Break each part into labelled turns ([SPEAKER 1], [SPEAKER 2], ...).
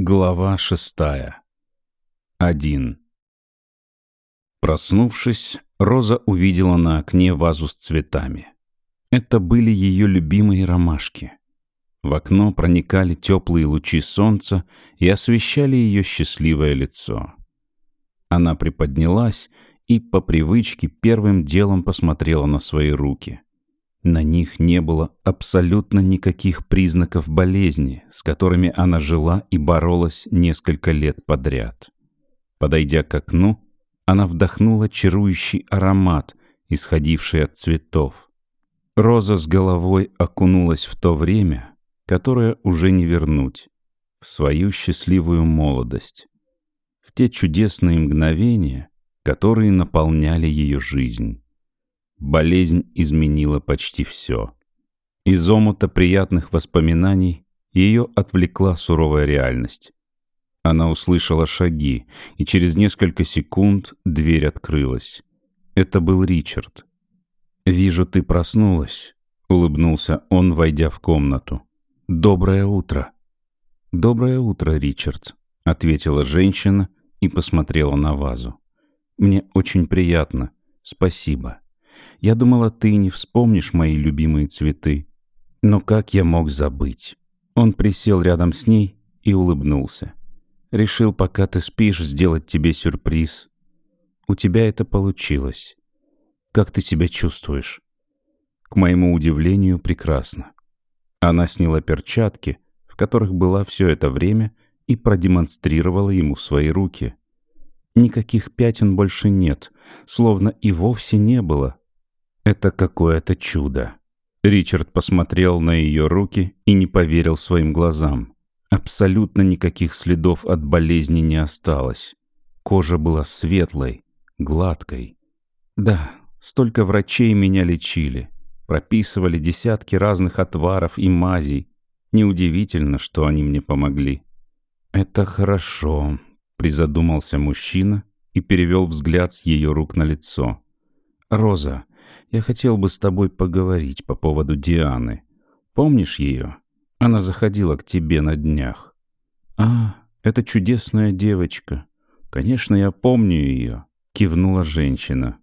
[SPEAKER 1] Глава шестая. Один. Проснувшись, Роза увидела на окне вазу с цветами. Это были ее любимые ромашки. В окно проникали теплые лучи солнца и освещали ее счастливое лицо. Она приподнялась и по привычке первым делом посмотрела на свои руки — на них не было абсолютно никаких признаков болезни, с которыми она жила и боролась несколько лет подряд. Подойдя к окну, она вдохнула чарующий аромат, исходивший от цветов. Роза с головой окунулась в то время, которое уже не вернуть, в свою счастливую молодость, в те чудесные мгновения, которые наполняли ее жизнь. Болезнь изменила почти все. Из омута приятных воспоминаний ее отвлекла суровая реальность. Она услышала шаги, и через несколько секунд дверь открылась. Это был Ричард. «Вижу, ты проснулась», — улыбнулся он, войдя в комнату. «Доброе утро». «Доброе утро, Ричард», — ответила женщина и посмотрела на вазу. «Мне очень приятно. Спасибо». Я думала, ты не вспомнишь мои любимые цветы. Но как я мог забыть? Он присел рядом с ней и улыбнулся. Решил, пока ты спишь, сделать тебе сюрприз. У тебя это получилось. Как ты себя чувствуешь? К моему удивлению, прекрасно. Она сняла перчатки, в которых была все это время, и продемонстрировала ему свои руки. Никаких пятен больше нет, словно и вовсе не было, это какое-то чудо. Ричард посмотрел на ее руки и не поверил своим глазам. Абсолютно никаких следов от болезни не осталось. Кожа была светлой, гладкой. Да, столько врачей меня лечили. Прописывали десятки разных отваров и мазей. Неудивительно, что они мне помогли. «Это хорошо», — призадумался мужчина и перевел взгляд с ее рук на лицо. «Роза, я хотел бы с тобой поговорить по поводу Дианы. Помнишь ее? Она заходила к тебе на днях. А, это чудесная девочка. Конечно, я помню ее, кивнула женщина.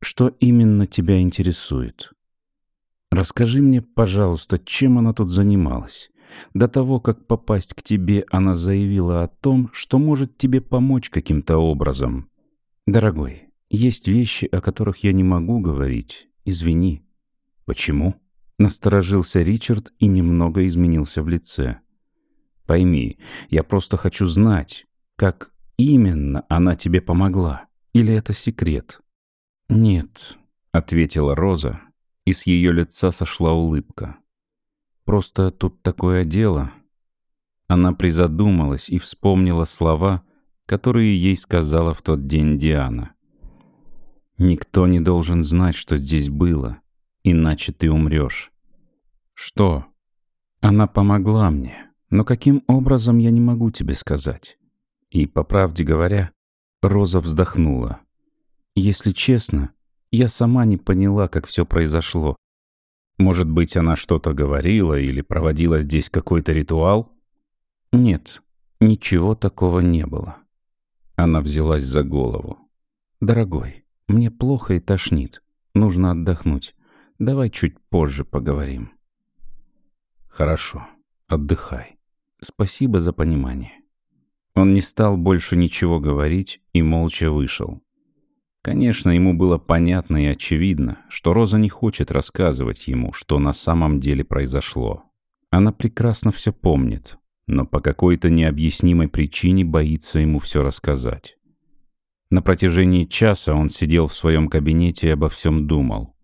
[SPEAKER 1] Что именно тебя интересует? Расскажи мне, пожалуйста, чем она тут занималась? До того, как попасть к тебе, она заявила о том, что может тебе помочь каким-то образом. Дорогой, есть вещи, о которых я не могу говорить. Извини. Почему? Насторожился Ричард и немного изменился в лице. Пойми, я просто хочу знать, как именно она тебе помогла. Или это секрет? Нет, ответила Роза, и с ее лица сошла улыбка. Просто тут такое дело. Она призадумалась и вспомнила слова, которые ей сказала в тот день Диана. Никто не должен знать, что здесь было, иначе ты умрешь. Что? Она помогла мне, но каким образом я не могу тебе сказать. И, по правде говоря, Роза вздохнула. Если честно, я сама не поняла, как все произошло. Может быть, она что-то говорила или проводила здесь какой-то ритуал? Нет, ничего такого не было. Она взялась за голову. Дорогой, мне плохо и тошнит. Нужно отдохнуть. Давай чуть позже поговорим. Хорошо. Отдыхай. Спасибо за понимание. Он не стал больше ничего говорить и молча вышел. Конечно, ему было понятно и очевидно, что Роза не хочет рассказывать ему, что на самом деле произошло. Она прекрасно все помнит, но по какой-то необъяснимой причине боится ему все рассказать. На протяжении часа он сидел в своем кабинете и обо всем думал.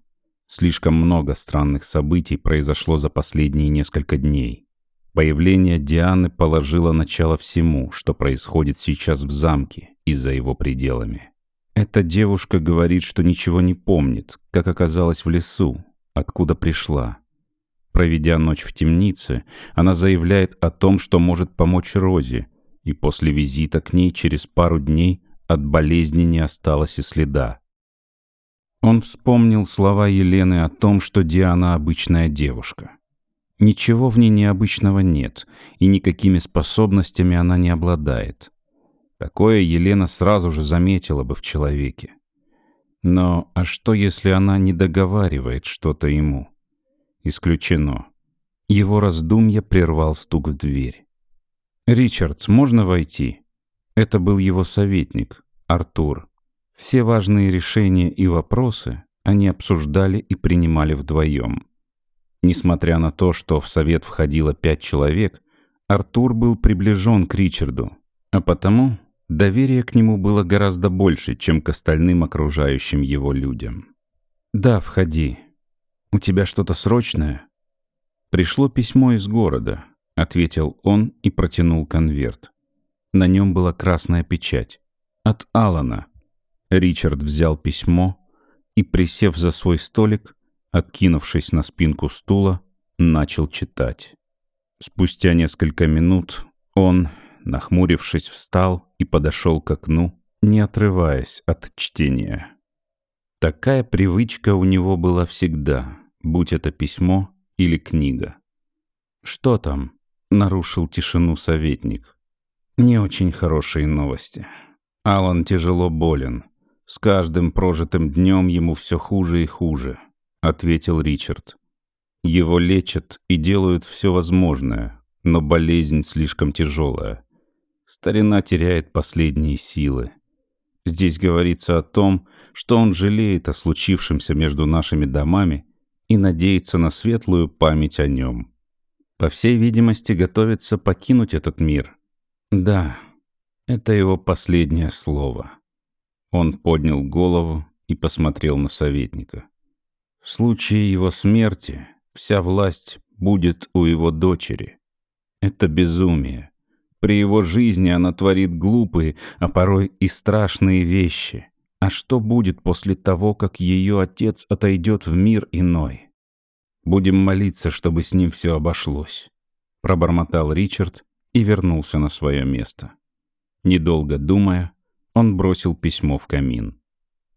[SPEAKER 1] Слишком много странных событий произошло за последние несколько дней. Появление Дианы положило начало всему, что происходит сейчас в замке и за его пределами. Эта девушка говорит, что ничего не помнит, как оказалась в лесу, откуда пришла. Проведя ночь в темнице, она заявляет о том, что может помочь Розе, и после визита к ней через пару дней от болезни не осталось и следа. Он вспомнил слова Елены о том, что Диана обычная девушка. Ничего в ней необычного нет, и никакими способностями она не обладает. Такое Елена сразу же заметила бы в человеке. Но а что, если она не договаривает что-то ему? Исключено. Его раздумья прервал стук в дверь. «Ричард, можно войти?» Это был его советник, Артур. Все важные решения и вопросы они обсуждали и принимали вдвоем. Несмотря на то, что в совет входило пять человек, Артур был приближен к Ричарду, а потому доверие к нему было гораздо больше, чем к остальным окружающим его людям. «Да, входи. У тебя что-то срочное?» «Пришло письмо из города», — ответил он и протянул конверт. На нем была красная печать. От Алана. Ричард взял письмо и, присев за свой столик, откинувшись на спинку стула, начал читать. Спустя несколько минут он, нахмурившись, встал и подошел к окну, не отрываясь от чтения. Такая привычка у него была всегда, будь это письмо или книга. «Что там?» — нарушил тишину советник. «Не очень хорошие новости. Алан тяжело болен. С каждым прожитым днем ему все хуже и хуже», — ответил Ричард. «Его лечат и делают все возможное, но болезнь слишком тяжелая. Старина теряет последние силы. Здесь говорится о том, что он жалеет о случившемся между нашими домами и надеется на светлую память о нем. По всей видимости, готовится покинуть этот мир. Да, это его последнее слово. Он поднял голову и посмотрел на советника. В случае его смерти вся власть будет у его дочери. Это безумие. При его жизни она творит глупые, а порой и страшные вещи. А что будет после того, как ее отец отойдет в мир иной? Будем молиться, чтобы с ним все обошлось. Пробормотал Ричард и вернулся на свое место. Недолго думая, он бросил письмо в камин.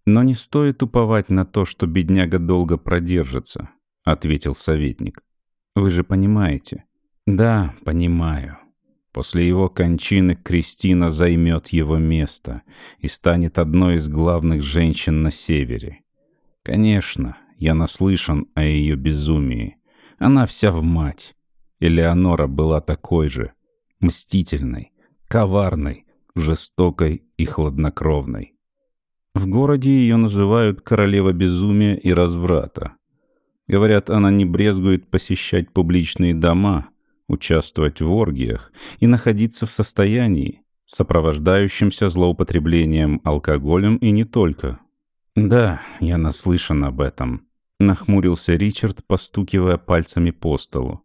[SPEAKER 1] «Но не стоит уповать на то, что бедняга долго продержится», — ответил советник. «Вы же понимаете?» «Да, понимаю. После его кончины Кристина займет его место и станет одной из главных женщин на севере. Конечно, я наслышан о ее безумии. Она вся в мать. Элеонора была такой же. Мстительной, коварной, жестокой и хладнокровной. В городе ее называют королева безумия и разврата. Говорят, она не брезгует посещать публичные дома, участвовать в оргиях и находиться в состоянии, сопровождающемся злоупотреблением алкоголем и не только. «Да, я наслышан об этом», — нахмурился Ричард, постукивая пальцами по столу.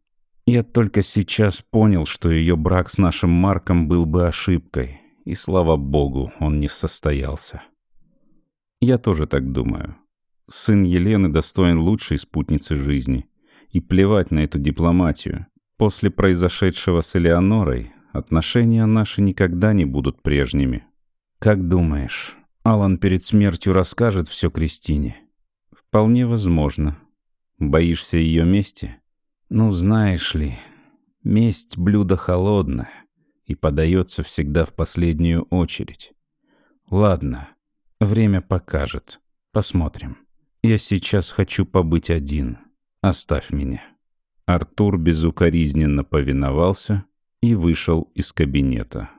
[SPEAKER 1] «Я только сейчас понял, что ее брак с нашим Марком был бы ошибкой, и, слава богу, он не состоялся». «Я тоже так думаю. Сын Елены достоин лучшей спутницы жизни. И плевать на эту дипломатию. После произошедшего с Элеонорой отношения наши никогда не будут прежними. Как думаешь, Алан перед смертью расскажет все Кристине? Вполне возможно. Боишься ее мести? Ну, знаешь ли, месть — блюдо холодное и подается всегда в последнюю очередь. Ладно, время покажет. Посмотрим. Я сейчас хочу побыть один. Оставь меня. Артур безукоризненно повиновался и вышел из кабинета.